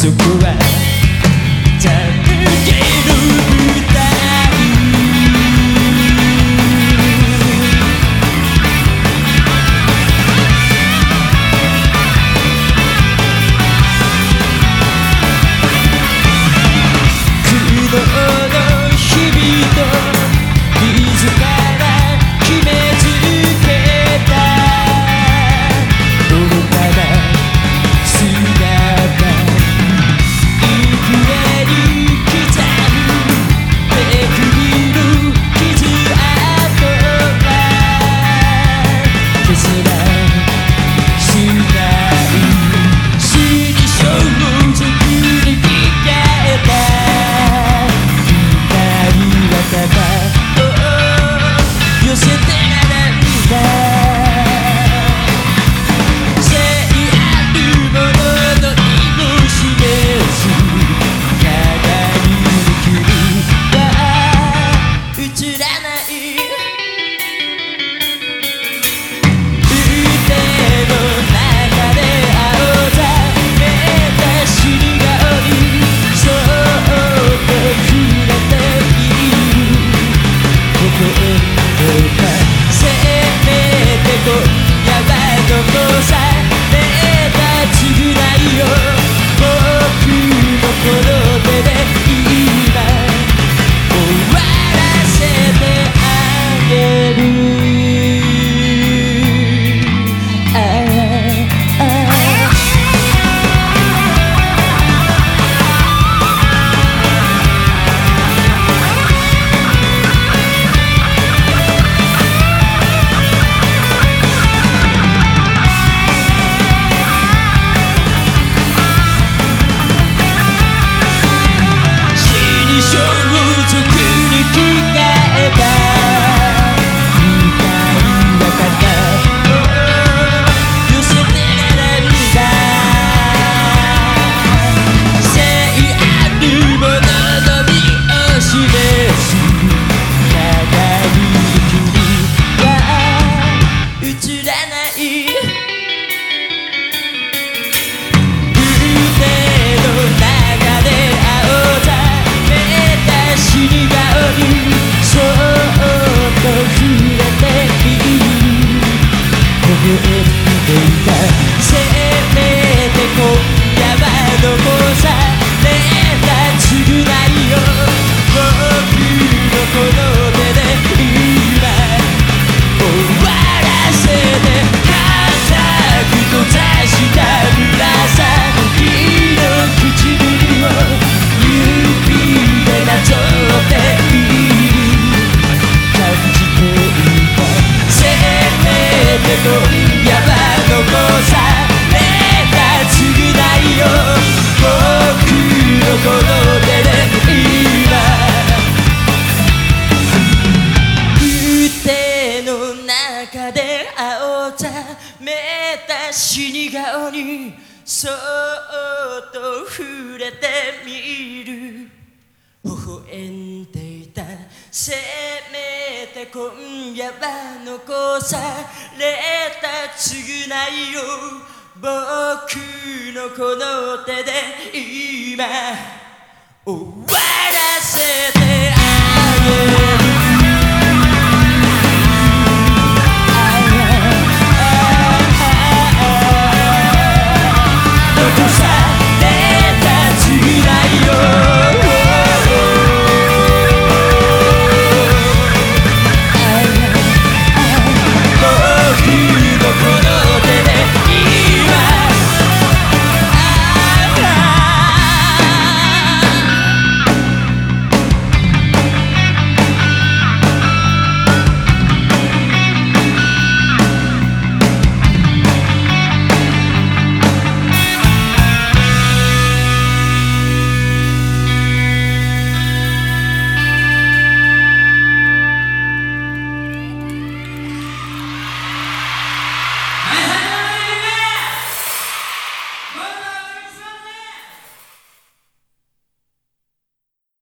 so correct it 青ざめた死に顔にそっと触れてみる。微笑んでいた。せめて今夜は残された償いを。僕のこの手で今。